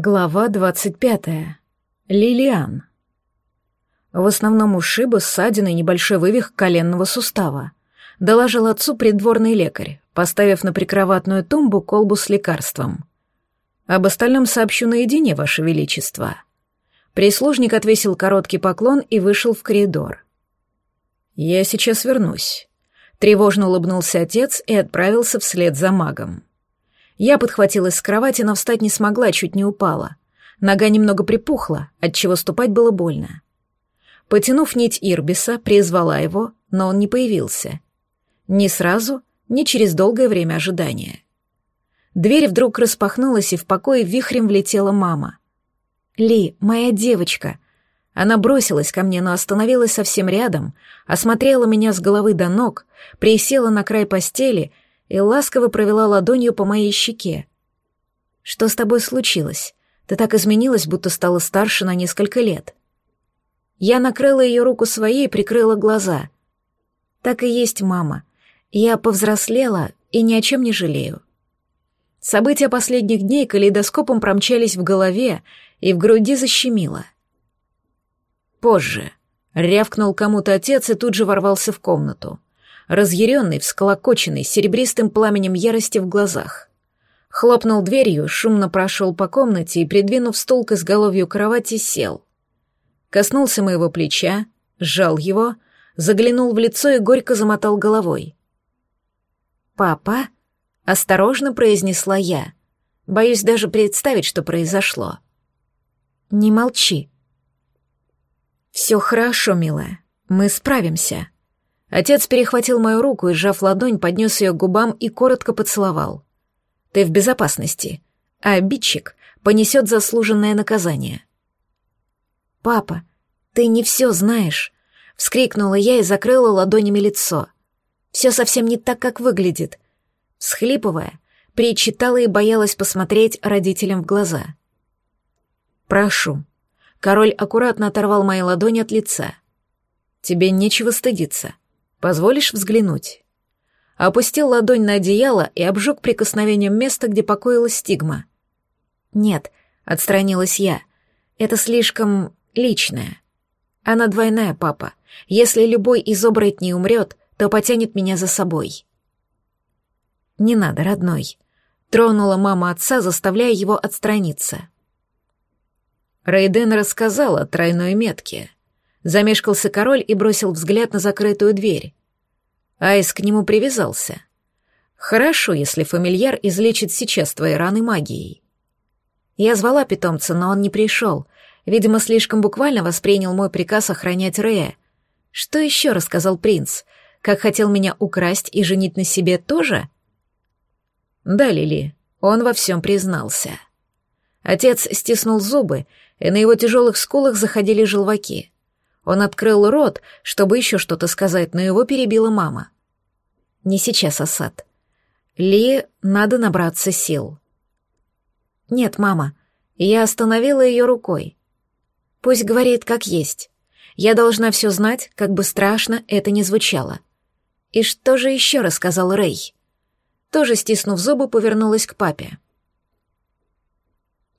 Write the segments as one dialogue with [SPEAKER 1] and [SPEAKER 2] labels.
[SPEAKER 1] Глава двадцать пятая. Лилиан. В основном ушибы, ссадины и небольшой вывих коленного сустава. Доложил отцу придворный лекарь, поставив на прикроватную тумбу колбу с лекарством. Об остальном сообщу наедине, Ваше Величество. Прислужник отвесил короткий поклон и вышел в коридор. «Я сейчас вернусь», — тревожно улыбнулся отец и отправился вслед за магом. Я подхватилась с кровати, но встать не смогла, чуть не упала. Нога немного припухла, отчего ступать было больно. Потянув нить Ирбиса, призвала его, но он не появился. Ни сразу, ни через долгое время ожидания. Дверь вдруг распахнулась, и в покое вихрем влетела мама. «Ли, моя девочка!» Она бросилась ко мне, но остановилась совсем рядом, осмотрела меня с головы до ног, присела на край постели — и ласково провела ладонью по моей щеке. «Что с тобой случилось? Ты так изменилась, будто стала старше на несколько лет». Я накрыла ее руку своей и прикрыла глаза. «Так и есть, мама. Я повзрослела и ни о чем не жалею». События последних дней калейдоскопом промчались в голове и в груди защемило. Позже рявкнул кому-то отец и тут же ворвался в комнату разъяренный, всколокоченный, серебристым пламенем ярости в глазах. Хлопнул дверью, шумно прошел по комнате и, придвинув стул к изголовью кровати, сел. Коснулся моего плеча, сжал его, заглянул в лицо и горько замотал головой. «Папа?» — осторожно произнесла я. Боюсь даже представить, что произошло. «Не молчи». «Все хорошо, милая, мы справимся», Отец перехватил мою руку и, сжав ладонь, поднес ее к губам и коротко поцеловал. «Ты в безопасности, а обидчик понесет заслуженное наказание». «Папа, ты не все знаешь», — вскрикнула я и закрыла ладонями лицо. «Все совсем не так, как выглядит». Схлипывая, причитала и боялась посмотреть родителям в глаза. «Прошу». Король аккуратно оторвал мои ладони от лица. «Тебе нечего стыдиться. Позволишь взглянуть?» Опустил ладонь на одеяло и обжег прикосновением место, где покоилась стигма. «Нет», — отстранилась я, — «это слишком личное. Она двойная, папа. Если любой из оборотней умрет, то потянет меня за собой». «Не надо, родной», — тронула мама отца, заставляя его отстраниться. Рейден рассказала о тройной метке — Замешкался король и бросил взгляд на закрытую дверь. Айс к нему привязался. Хорошо, если фамильяр излечит сейчас твои раны магией. Я звала питомца, но он не пришел. Видимо, слишком буквально воспринял мой приказ охранять Рея. Что еще рассказал принц? Как хотел меня украсть и женить на себе тоже? Да, Лили, он во всем признался. Отец стиснул зубы, и на его тяжелых скулах заходили желваки. Он открыл рот, чтобы еще что-то сказать, но его перебила мама. «Не сейчас, Асад. Ли надо набраться сил». «Нет, мама». Я остановила ее рукой. «Пусть говорит, как есть. Я должна все знать, как бы страшно это ни звучало». «И что же еще рассказал Рэй?» Тоже стиснув зубы, повернулась к папе.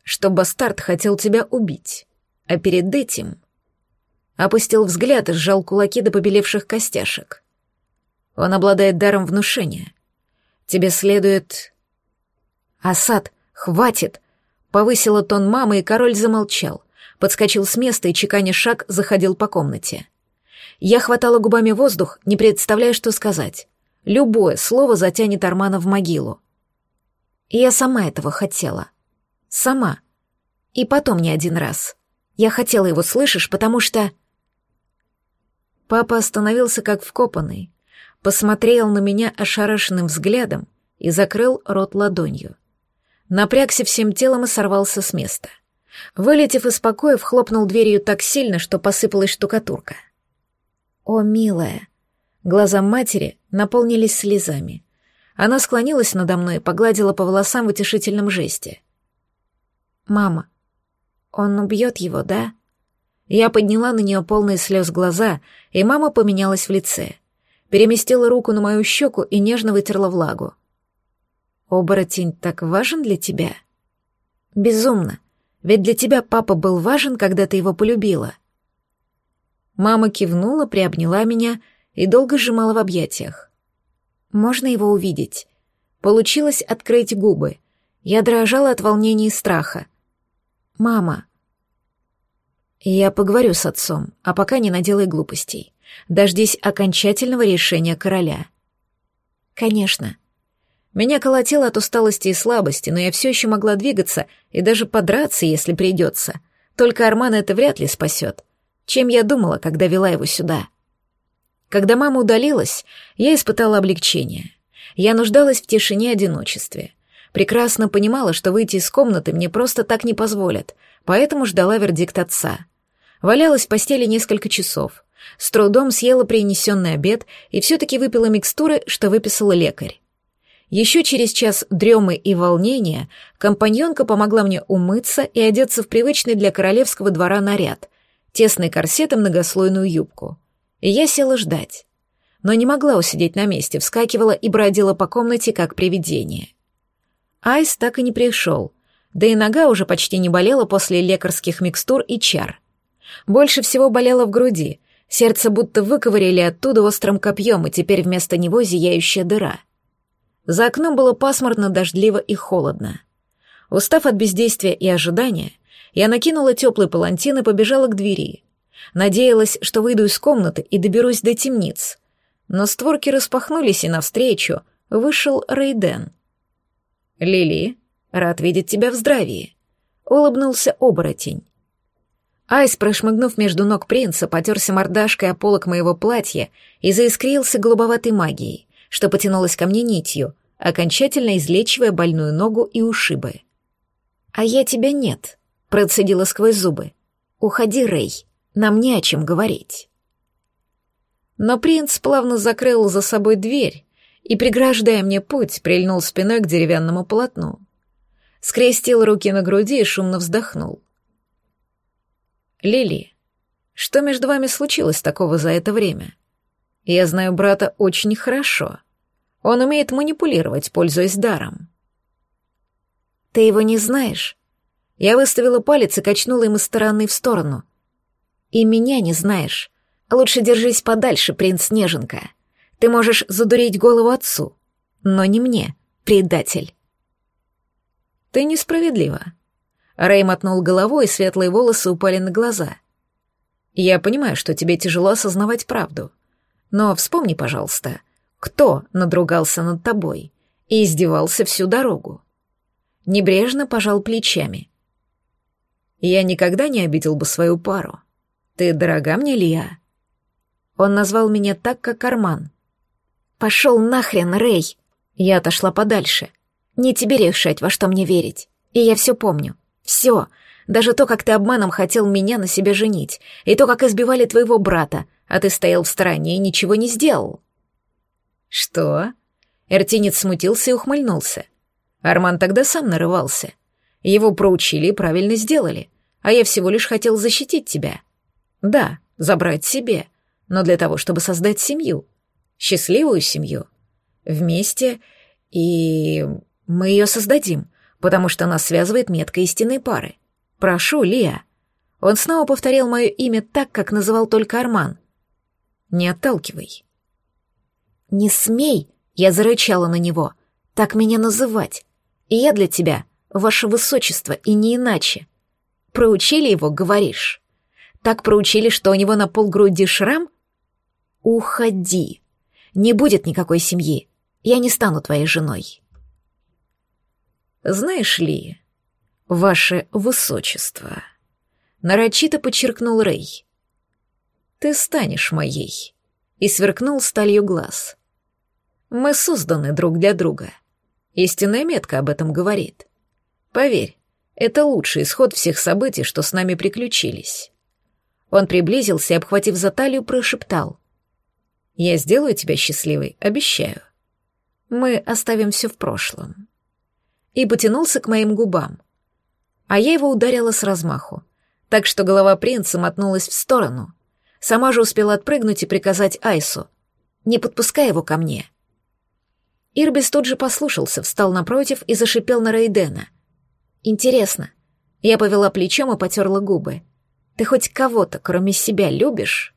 [SPEAKER 1] «Что бастард хотел тебя убить, а перед этим опустил взгляд и сжал кулаки до побелевших костяшек. Он обладает даром внушения. Тебе следует... Асад, хватит! Повысила тон мамы, и король замолчал. Подскочил с места и, чеканя шаг, заходил по комнате. Я хватала губами воздух, не представляя, что сказать. Любое слово затянет Армана в могилу. И я сама этого хотела. Сама. И потом не один раз. Я хотела его, слышишь, потому что... Папа остановился как вкопанный, посмотрел на меня ошарашенным взглядом и закрыл рот ладонью. Напрягся всем телом и сорвался с места. Вылетев из покоя, хлопнул дверью так сильно, что посыпалась штукатурка. «О, милая!» Глаза матери наполнились слезами. Она склонилась надо мной и погладила по волосам в утешительном жесте. «Мама, он убьет его, да?» Я подняла на нее полные слез глаза, и мама поменялась в лице. Переместила руку на мою щеку и нежно вытерла влагу. «Оборотень так важен для тебя?» «Безумно. Ведь для тебя папа был важен, когда ты его полюбила. Мама кивнула, приобняла меня и долго сжимала в объятиях. Можно его увидеть. Получилось открыть губы. Я дрожала от волнения и страха. «Мама». «Я поговорю с отцом, а пока не наделай глупостей. Дождись окончательного решения короля». «Конечно». Меня колотило от усталости и слабости, но я все еще могла двигаться и даже подраться, если придется. Только Армана это вряд ли спасет. Чем я думала, когда вела его сюда?» Когда мама удалилась, я испытала облегчение. Я нуждалась в тишине и одиночестве. Прекрасно понимала, что выйти из комнаты мне просто так не позволят, поэтому ждала вердикт отца. Валялась в постели несколько часов. С трудом съела принесенный обед и все-таки выпила микстуры, что выписала лекарь. Еще через час дремы и волнения компаньонка помогла мне умыться и одеться в привычный для королевского двора наряд, тесный корсет и многослойную юбку — и я села ждать. Но не могла усидеть на месте, вскакивала и бродила по комнате, как привидение. Айс так и не пришел, да и нога уже почти не болела после лекарских микстур и чар. Больше всего болело в груди, сердце будто выковыряли оттуда острым копьем, и теперь вместо него зияющая дыра. За окном было пасмурно, дождливо и холодно. Устав от бездействия и ожидания, я накинула теплый палантин и побежала к двери — Надеялась, что выйду из комнаты и доберусь до темниц. Но створки распахнулись, и навстречу вышел Рейден. «Лили, рад видеть тебя в здравии», — улыбнулся оборотень. Айс, прошмыгнув между ног принца, потерся мордашкой о полок моего платья и заискрился голубоватой магией, что потянулась ко мне нитью, окончательно излечивая больную ногу и ушибы. «А я тебя нет», — процедила сквозь зубы. «Уходи, Рей». Нам не о чем говорить. Но принц плавно закрыл за собой дверь и, преграждая мне путь, прильнул спиной к деревянному полотну. Скрестил руки на груди и шумно вздохнул. «Лили, что между вами случилось такого за это время? Я знаю брата очень хорошо. Он умеет манипулировать, пользуясь даром». «Ты его не знаешь?» Я выставила палец и качнула им из стороны в сторону, и меня не знаешь. Лучше держись подальше, принц Неженка. Ты можешь задурить голову отцу, но не мне, предатель. Ты несправедлива. Рэй мотнул головой, и светлые волосы упали на глаза. Я понимаю, что тебе тяжело осознавать правду. Но вспомни, пожалуйста, кто надругался над тобой и издевался всю дорогу. Небрежно пожал плечами. Я никогда не обидел бы свою пару. «Ты дорога мне, Лия?» Он назвал меня так, как Арман. «Пошел нахрен, Рэй!» Я отошла подальше. «Не тебе решать, во что мне верить. И я все помню. Все. Даже то, как ты обманом хотел меня на себя женить. И то, как избивали твоего брата, а ты стоял в стороне и ничего не сделал». «Что?» Эртинец смутился и ухмыльнулся. Арман тогда сам нарывался. Его проучили и правильно сделали, а я всего лишь хотел защитить тебя. Да, забрать себе, но для того, чтобы создать семью. Счастливую семью. Вместе, и мы ее создадим, потому что нас связывает метка истинной пары. Прошу, Лия. Он снова повторил мое имя так, как называл только Арман. Не отталкивай. Не смей, я зарычала на него, так меня называть. И я для тебя, ваше высочество, и не иначе. Проучили его, говоришь? Так проучили, что у него на полгруди шрам? Уходи. Не будет никакой семьи. Я не стану твоей женой. Знаешь ли, ваше высочество, нарочито подчеркнул Рэй. Ты станешь моей. И сверкнул сталью глаз. Мы созданы друг для друга. Истинная метка об этом говорит. Поверь, это лучший исход всех событий, что с нами приключились. Он приблизился и, обхватив за талию, прошептал. «Я сделаю тебя счастливой, обещаю. Мы оставим все в прошлом». И потянулся к моим губам. А я его ударила с размаху, так что голова принца мотнулась в сторону. Сама же успела отпрыгнуть и приказать Айсу. «Не подпускай его ко мне». Ирбис тут же послушался, встал напротив и зашипел на Рейдена. «Интересно, Я повела плечом и потерла губы. «Ты хоть кого-то, кроме себя, любишь?»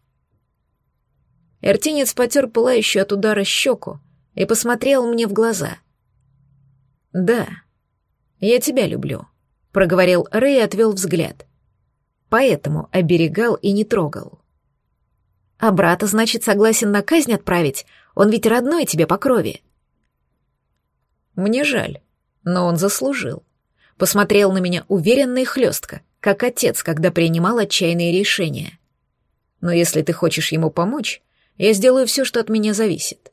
[SPEAKER 1] Эртинец потер пылающую от удара щеку и посмотрел мне в глаза. «Да, я тебя люблю», — проговорил Рэй и отвел взгляд. Поэтому оберегал и не трогал. «А брата, значит, согласен на казнь отправить? Он ведь родной тебе по крови». «Мне жаль, но он заслужил», посмотрел на меня уверенно и хлестко, как отец, когда принимал отчаянные решения. Но если ты хочешь ему помочь, я сделаю все, что от меня зависит.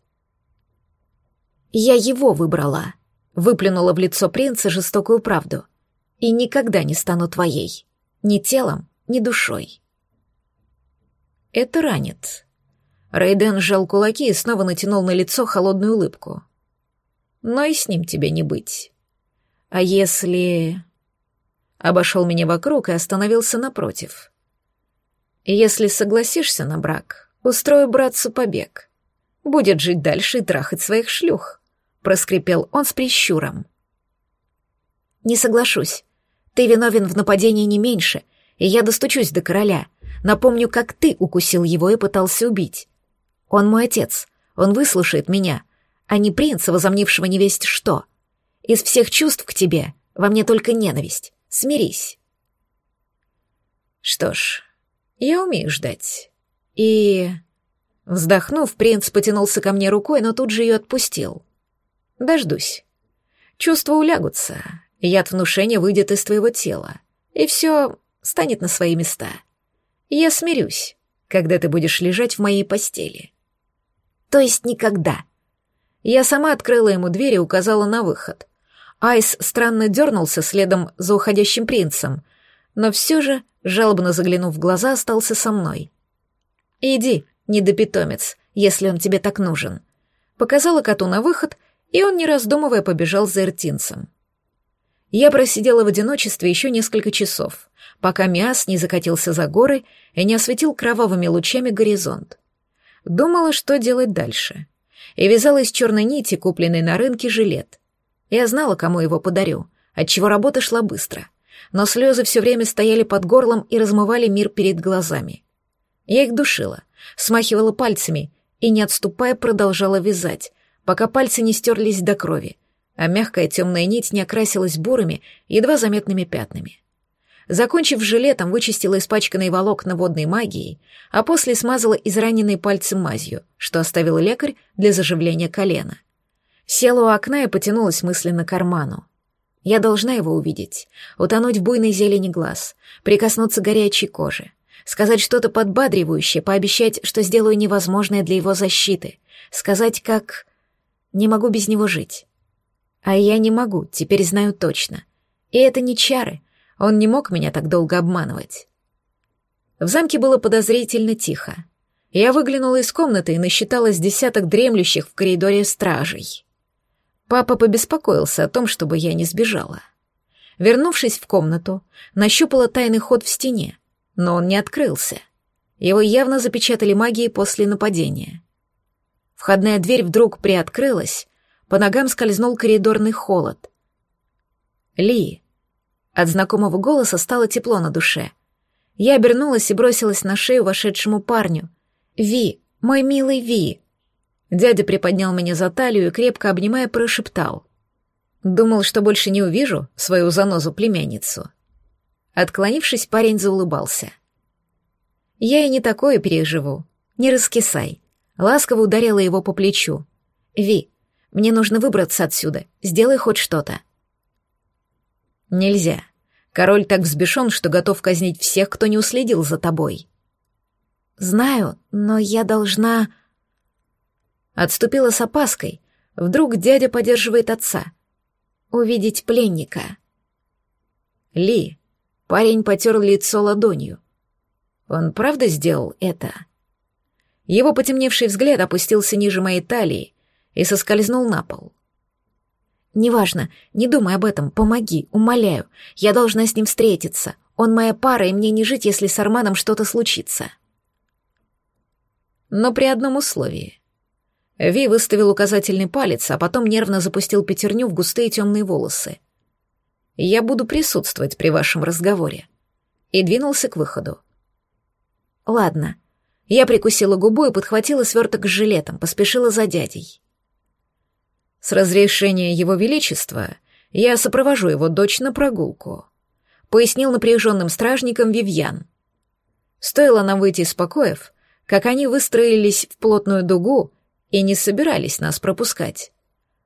[SPEAKER 1] Я его выбрала, выплюнула в лицо принца жестокую правду, и никогда не стану твоей, ни телом, ни душой. Это ранит. Рейден сжал кулаки и снова натянул на лицо холодную улыбку. Но и с ним тебе не быть. А если... Обошел меня вокруг и остановился напротив. Если согласишься на брак, устрою братцу побег. Будет жить дальше и трахать своих шлюх, проскрипел он с прищуром. Не соглашусь. Ты виновен в нападении не меньше, и я достучусь до короля. Напомню, как ты укусил его и пытался убить. Он мой отец, он выслушает меня, а не принца, возомнившего невесть что. Из всех чувств к тебе во мне только ненависть. Смирись. Что ж, я умею ждать. И... Вздохнув, принц потянулся ко мне рукой, но тут же ее отпустил. Дождусь. Чувства улягутся, яд внушения выйдет из твоего тела, и все станет на свои места. Я смирюсь, когда ты будешь лежать в моей постели. То есть никогда. Я сама открыла ему дверь и указала на выход. Айс странно дернулся следом за уходящим принцем, но все же, жалобно заглянув в глаза, остался со мной. «Иди, недопитомец, если он тебе так нужен». Показала коту на выход, и он, не раздумывая, побежал за эртинцем. Я просидела в одиночестве еще несколько часов, пока Миас не закатился за горы и не осветил кровавыми лучами горизонт. Думала, что делать дальше. И вязала из черной нити, купленной на рынке, жилет. Я знала, кому его подарю, отчего работа шла быстро. Но слезы все время стояли под горлом и размывали мир перед глазами. Я их душила, смахивала пальцами и, не отступая, продолжала вязать, пока пальцы не стерлись до крови, а мягкая темная нить не окрасилась бурыми, едва заметными пятнами. Закончив жилетом, вычистила испачканные волокна водной магией, а после смазала израненные пальцы мазью, что оставил лекарь для заживления колена — Села у окна и потянулась мысленно к карману. Я должна его увидеть, утонуть в буйной зелени глаз, прикоснуться горячей коже, сказать что-то подбадривающее, пообещать, что сделаю невозможное для его защиты, сказать, как... Не могу без него жить. А я не могу, теперь знаю точно. И это не чары, он не мог меня так долго обманывать. В замке было подозрительно тихо. Я выглянула из комнаты и насчитала с десяток дремлющих в коридоре стражей. Папа побеспокоился о том, чтобы я не сбежала. Вернувшись в комнату, нащупала тайный ход в стене, но он не открылся. Его явно запечатали магией после нападения. Входная дверь вдруг приоткрылась, по ногам скользнул коридорный холод. «Ли!» От знакомого голоса стало тепло на душе. Я обернулась и бросилась на шею вошедшему парню. «Ви! Мой милый Ви!» Дядя приподнял меня за талию и, крепко обнимая, прошептал. Думал, что больше не увижу свою занозу-племянницу. Отклонившись, парень заулыбался. «Я и не такое переживу. Не раскисай». Ласково ударила его по плечу. «Ви, мне нужно выбраться отсюда. Сделай хоть что-то». «Нельзя. Король так взбешен, что готов казнить всех, кто не уследил за тобой». «Знаю, но я должна...» Отступила с опаской. Вдруг дядя поддерживает отца. Увидеть пленника. Ли. Парень потер лицо ладонью. Он правда сделал это? Его потемневший взгляд опустился ниже моей талии и соскользнул на пол. «Неважно, не думай об этом, помоги, умоляю. Я должна с ним встретиться. Он моя пара, и мне не жить, если с Арманом что-то случится». Но при одном условии. Ви выставил указательный палец, а потом нервно запустил пятерню в густые темные волосы. я буду присутствовать при вашем разговоре. И двинулся к выходу. Ладно. Я прикусила губу и подхватила сверток с жилетом, поспешила за дядей. С разрешения его величества я сопровожу его дочь на прогулку, пояснил напряженным стражникам Вивьян. Стоило нам выйти из покоев, как они выстроились в плотную дугу и не собирались нас пропускать.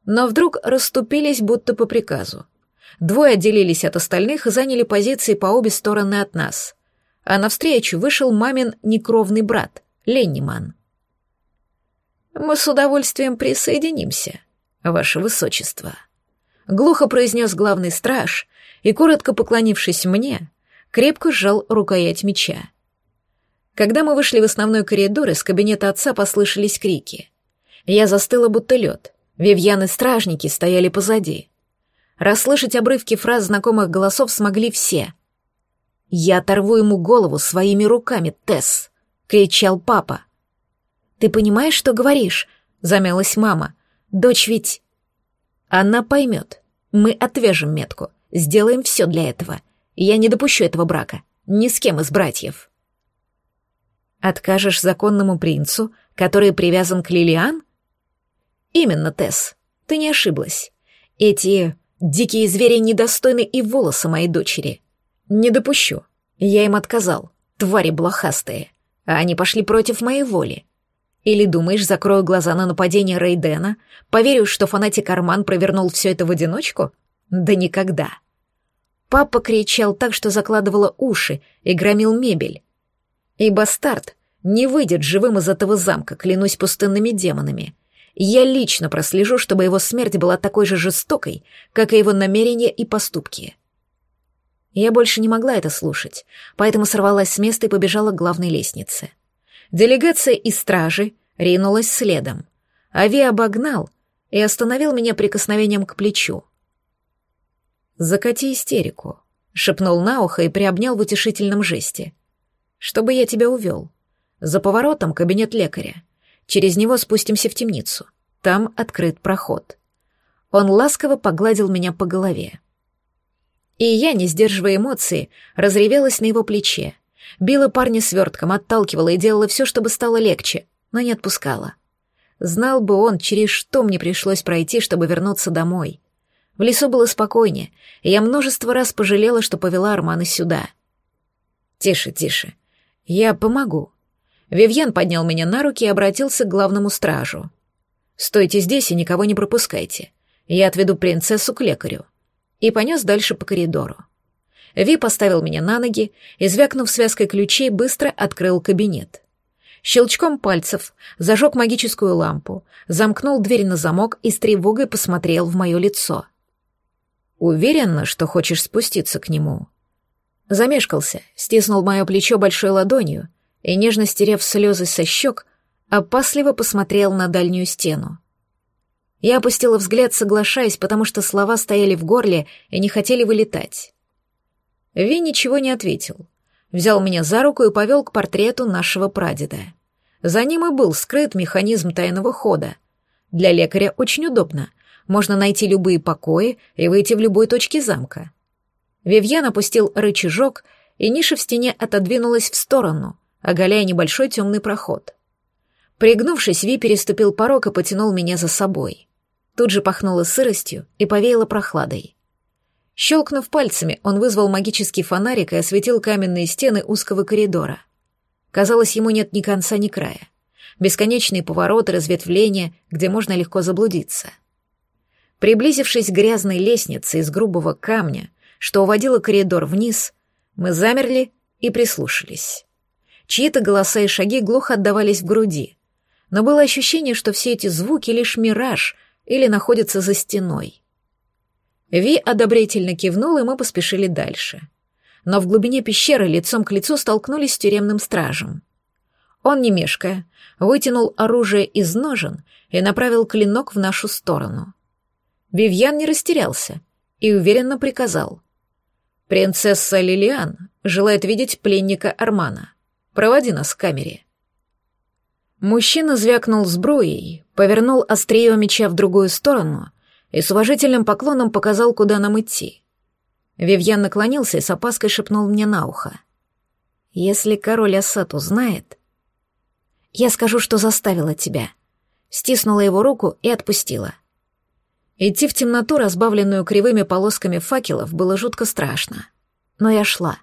[SPEAKER 1] Но вдруг расступились будто по приказу. Двое отделились от остальных и заняли позиции по обе стороны от нас. А навстречу вышел мамин некровный брат, Ленниман. «Мы с удовольствием присоединимся, ваше высочество», — глухо произнес главный страж и, коротко поклонившись мне, крепко сжал рукоять меча. Когда мы вышли в основной коридор, из кабинета отца послышались крики. Я застыла, будто лед. Вивьян и стражники стояли позади. Расслышать обрывки фраз знакомых голосов смогли все. «Я оторву ему голову своими руками, Тесс!» — кричал папа. «Ты понимаешь, что говоришь?» — замялась мама. «Дочь ведь...» «Она поймет. Мы отвяжем метку. Сделаем все для этого. Я не допущу этого брака. Ни с кем из братьев». Откажешь законному принцу, который привязан к Лилиан? Именно, Тесс. Ты не ошиблась. Эти дикие звери недостойны и волоса моей дочери. Не допущу. Я им отказал. Твари блохастые. А они пошли против моей воли. Или думаешь, закрою глаза на нападение Рейдена, поверю, что фанатик Арман провернул все это в одиночку? Да никогда. Папа кричал так, что закладывала уши и громил мебель. И бастард не выйдет живым из этого замка, клянусь пустынными демонами. Я лично прослежу, чтобы его смерть была такой же жестокой, как и его намерения и поступки. Я больше не могла это слушать, поэтому сорвалась с места и побежала к главной лестнице. Делегация из стражи ринулась следом. Ави обогнал и остановил меня прикосновением к плечу. «Закати истерику», — шепнул на ухо и приобнял в утешительном жесте чтобы я тебя увел. За поворотом кабинет лекаря. Через него спустимся в темницу. Там открыт проход. Он ласково погладил меня по голове. И я, не сдерживая эмоции, разревелась на его плече. Била парня свертком, отталкивала и делала все, чтобы стало легче, но не отпускала. Знал бы он, через что мне пришлось пройти, чтобы вернуться домой. В лесу было спокойнее, и я множество раз пожалела, что повела Армана сюда. «Тише, тише. «Я помогу». Вивьен поднял меня на руки и обратился к главному стражу. «Стойте здесь и никого не пропускайте. Я отведу принцессу к лекарю». И понес дальше по коридору. Ви поставил меня на ноги и, звякнув связкой ключей, быстро открыл кабинет. Щелчком пальцев зажег магическую лампу, замкнул дверь на замок и с тревогой посмотрел в мое лицо. «Уверена, что хочешь спуститься к нему?» Замешкался, стиснул мое плечо большой ладонью и, нежно стерев слезы со щек, опасливо посмотрел на дальнюю стену. Я опустила взгляд, соглашаясь, потому что слова стояли в горле и не хотели вылетать. Ви ничего не ответил. Взял меня за руку и повел к портрету нашего прадеда. За ним и был скрыт механизм тайного хода. Для лекаря очень удобно. Можно найти любые покои и выйти в любой точке замка. Вивьян опустил рычажок, и ниша в стене отодвинулась в сторону, оголяя небольшой темный проход. Пригнувшись, Ви переступил порог и потянул меня за собой. Тут же пахнуло сыростью и повеяло прохладой. Щелкнув пальцами, он вызвал магический фонарик и осветил каменные стены узкого коридора. Казалось, ему нет ни конца, ни края. Бесконечные повороты, разветвления, где можно легко заблудиться. Приблизившись к грязной лестнице из грубого камня, что уводило коридор вниз, мы замерли и прислушались. Чьи-то голоса и шаги глухо отдавались в груди, но было ощущение, что все эти звуки — лишь мираж или находятся за стеной. Ви одобрительно кивнул, и мы поспешили дальше. Но в глубине пещеры лицом к лицу столкнулись с тюремным стражем. Он, не мешкая, вытянул оружие из ножен и направил клинок в нашу сторону. Вивьян не растерялся и уверенно приказал. Принцесса Лилиан желает видеть пленника Армана. Проводи нас к камере. Мужчина звякнул сбруей, повернул острие меча в другую сторону и с уважительным поклоном показал, куда нам идти. Вивьян наклонился и с опаской шепнул мне на ухо. «Если король Асад узнает...» «Я скажу, что заставила тебя». Стиснула его руку и отпустила. Идти в темноту, разбавленную кривыми полосками факелов, было жутко страшно. Но я шла.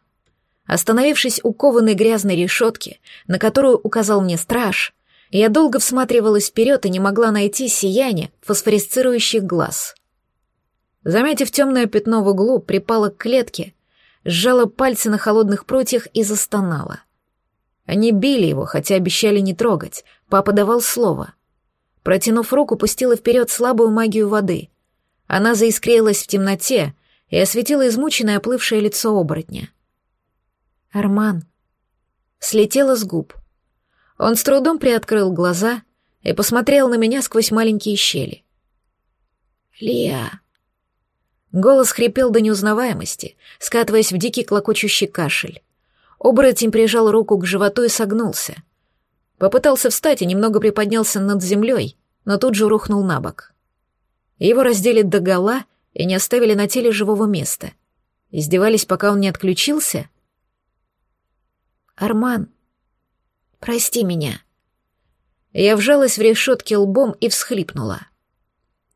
[SPEAKER 1] Остановившись у кованой грязной решетки, на которую указал мне страж, я долго всматривалась вперед и не могла найти сияние фосфорисцирующих глаз. Заметив темное пятно в углу, припала к клетке, сжала пальцы на холодных прутьях и застонала. Они били его, хотя обещали не трогать. Папа давал слово. Протянув руку, пустила вперед слабую магию воды. Она заискрилась в темноте и осветила измученное оплывшее лицо оборотня. «Арман!» Слетела с губ. Он с трудом приоткрыл глаза и посмотрел на меня сквозь маленькие щели. «Лия!» Голос хрипел до неузнаваемости, скатываясь в дикий клокочущий кашель. Оборотень прижал руку к животу и согнулся. Попытался встать и немного приподнялся над землей, но тут же рухнул на бок. Его раздели догола и не оставили на теле живого места. Издевались, пока он не отключился? «Арман, прости меня». Я вжалась в решетки лбом и всхлипнула.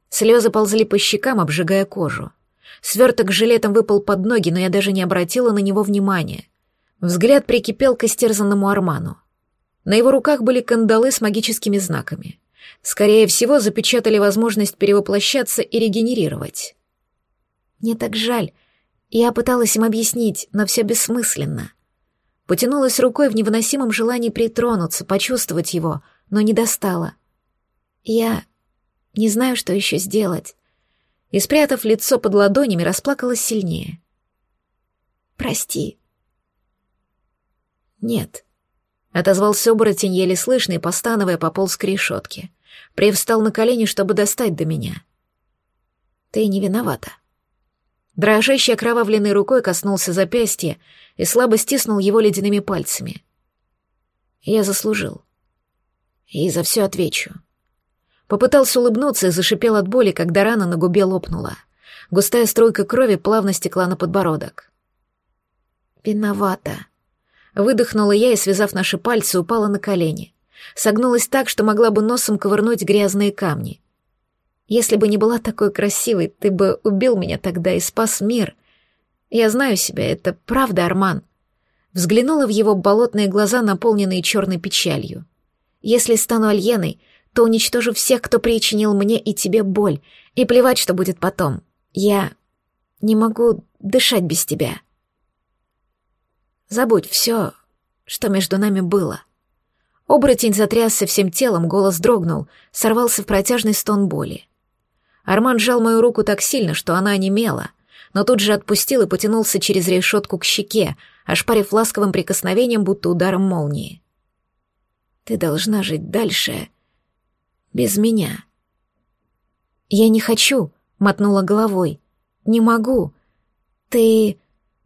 [SPEAKER 1] Слезы ползли по щекам, обжигая кожу. Сверток с жилетом выпал под ноги, но я даже не обратила на него внимания. Взгляд прикипел к истерзанному Арману. На его руках были кандалы с магическими знаками. Скорее всего, запечатали возможность перевоплощаться и регенерировать. Мне так жаль. Я пыталась им объяснить, но все бессмысленно. Потянулась рукой в невыносимом желании притронуться, почувствовать его, но не достала. Я не знаю, что еще сделать и, спрятав лицо под ладонями, расплакалась сильнее. «Прости». «Нет», — отозвался оборотень еле слышно и, постановая, пополз к решетке. Привстал на колени, чтобы достать до меня. «Ты не виновата». Дрожащей окровавленной рукой коснулся запястья и слабо стиснул его ледяными пальцами. «Я заслужил. И за все отвечу». Попытался улыбнуться и зашипел от боли, когда рана на губе лопнула. Густая струйка крови плавно стекла на подбородок. «Виновата». Выдохнула я и, связав наши пальцы, упала на колени. Согнулась так, что могла бы носом ковырнуть грязные камни. «Если бы не была такой красивой, ты бы убил меня тогда и спас мир. Я знаю себя, это правда, Арман». Взглянула в его болотные глаза, наполненные черной печалью. «Если стану Альеной, то уничтожу всех, кто причинил мне и тебе боль, и плевать, что будет потом. Я не могу дышать без тебя. Забудь все, что между нами было. Оборотень затрясся всем телом, голос дрогнул, сорвался в протяжный стон боли. Арман сжал мою руку так сильно, что она онемела, но тут же отпустил и потянулся через решетку к щеке, ошпарив ласковым прикосновением, будто ударом молнии. «Ты должна жить дальше без меня. «Я не хочу», — мотнула головой. «Не могу. Ты...»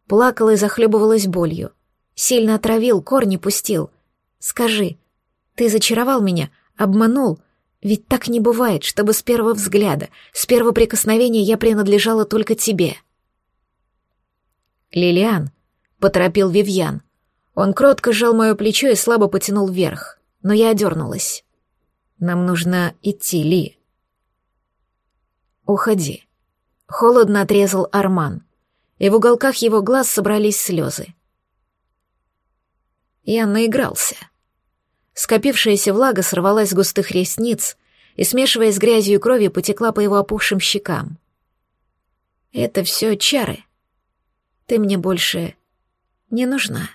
[SPEAKER 1] Плакала и захлебывалась болью. Сильно отравил, корни пустил. «Скажи, ты зачаровал меня, обманул? Ведь так не бывает, чтобы с первого взгляда, с первого прикосновения я принадлежала только тебе». «Лилиан», — поторопил Вивьян. Он кротко сжал мое плечо и слабо потянул вверх, но я одернулась. Нам нужно идти, Ли. Уходи. Холодно отрезал Арман, и в уголках его глаз собрались слезы. Я наигрался. Скопившаяся влага сорвалась с густых ресниц и, смешиваясь с грязью и кровью, потекла по его опухшим щекам. Это все чары. Ты мне больше не нужна.